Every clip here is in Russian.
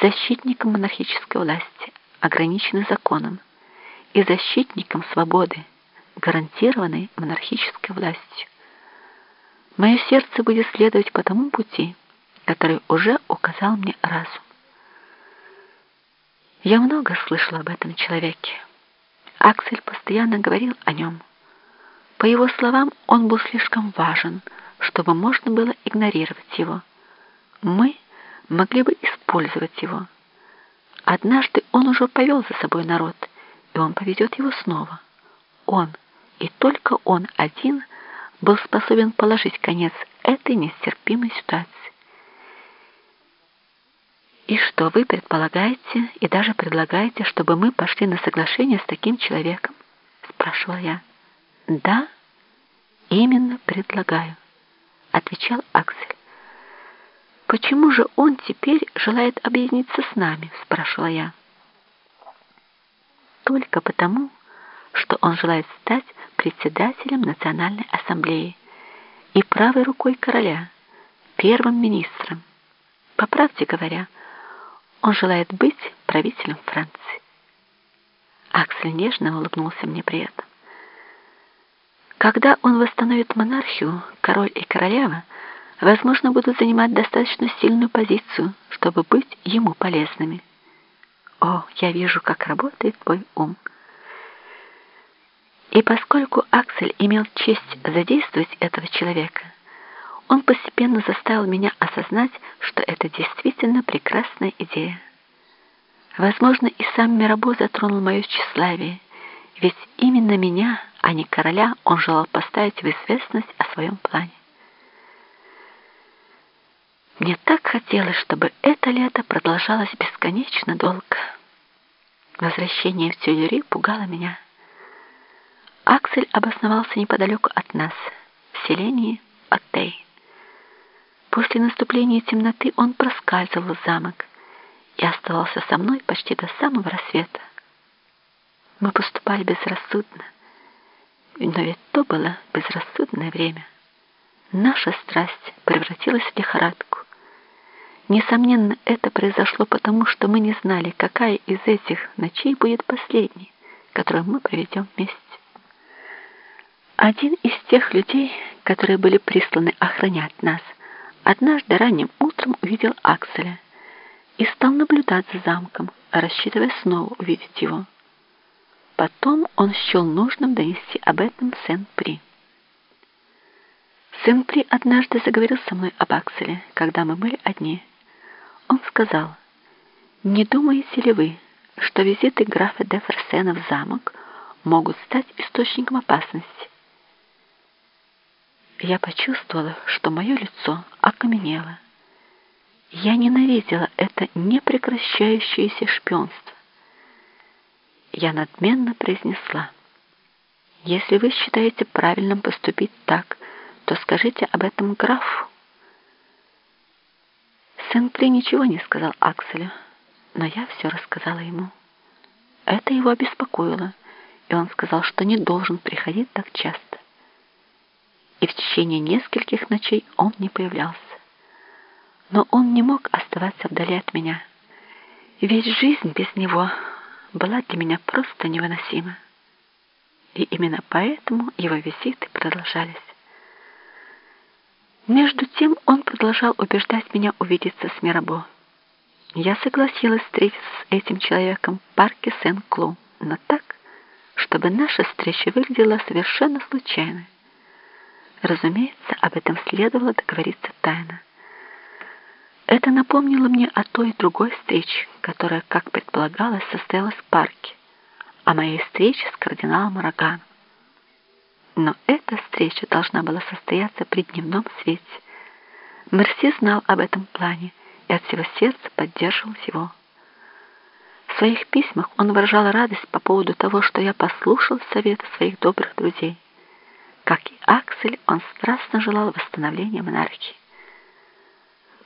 защитником монархической власти, ограниченной законом, и защитником свободы, гарантированной монархической властью. Мое сердце будет следовать по тому пути, который уже указал мне разум. Я много слышала об этом человеке. Аксель постоянно говорил о нем. По его словам, он был слишком важен, чтобы можно было игнорировать его. Мы могли бы использовать его. Однажды он уже повел за собой народ, и он поведет его снова. Он, и только он один, был способен положить конец этой нестерпимой ситуации. «И что вы предполагаете и даже предлагаете, чтобы мы пошли на соглашение с таким человеком?» — спрашивал я. «Да, именно предлагаю», — отвечал Аксель. «Почему же он теперь желает объединиться с нами?» — спрашивала я. «Только потому, что он желает стать председателем Национальной Ассамблеи и правой рукой короля, первым министром. По правде говоря, он желает быть правителем Франции. Аксель нежно улыбнулся мне при этом. Когда он восстановит монархию, король и королева, возможно, будут занимать достаточно сильную позицию, чтобы быть ему полезными. О, я вижу, как работает твой ум. И поскольку Аксель имел честь задействовать этого человека, он постепенно заставил меня осознать, что это действительно прекрасная идея. Возможно, и сам Мирабо затронул мое тщеславие, ведь именно меня, а не короля, он желал поставить в известность о своем плане. Мне так хотелось, чтобы это лето продолжалось бесконечно долго. Возвращение в Тюльри пугало меня. Аксель обосновался неподалеку от нас, в селении Оттей. После наступления темноты он проскальзывал в замок и оставался со мной почти до самого рассвета. Мы поступали безрассудно, но ведь то было безрассудное время. Наша страсть превратилась в лихорадку. Несомненно, это произошло потому, что мы не знали, какая из этих ночей будет последней, которую мы проведем вместе. Один из тех людей, которые были присланы охранять нас, однажды ранним утром увидел Акселя и стал наблюдать за замком, рассчитывая снова увидеть его. Потом он счел нужным донести об этом Сен-При. Сен-При однажды заговорил со мной об Акселе, когда мы были одни. Сказал, «Не думаете ли вы, что визиты графа де Ферсена в замок могут стать источником опасности?» Я почувствовала, что мое лицо окаменело. Я ненавидела это непрекращающееся шпионство. Я надменно произнесла, «Если вы считаете правильным поступить так, то скажите об этом графу». Сен-При ничего не сказал Акселю, но я все рассказала ему. Это его обеспокоило, и он сказал, что не должен приходить так часто. И в течение нескольких ночей он не появлялся но он не мог оставаться вдали от меня. Ведь жизнь без него была для меня просто невыносима. И именно поэтому его визиты продолжались. Между тем он продолжал убеждать меня увидеться с Мирабо. Я согласилась встретиться с этим человеком в парке Сен-Клу, но так, чтобы наша встреча выглядела совершенно случайно. Разумеется, об этом следовало договориться тайно. Это напомнило мне о той другой встрече, которая, как предполагалось, состоялась в парке, о моей встрече с кардиналом Роганом. Но эта встреча должна была состояться при дневном свете. Мерси знал об этом плане и от всего сердца поддерживал его. В своих письмах он выражал радость по поводу того, что я послушал совета своих добрых друзей. Как и Аксель, он страстно желал восстановления монархии.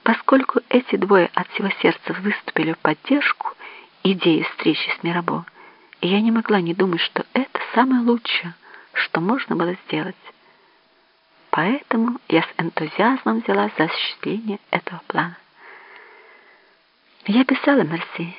Поскольку эти двое от всего сердца выступили в поддержку идеи встречи с Мирабо, я не могла не думать, что это самое лучшее, что можно было сделать. Поэтому я с энтузиазмом взяла за осуществление этого плана. Я писала Мерси.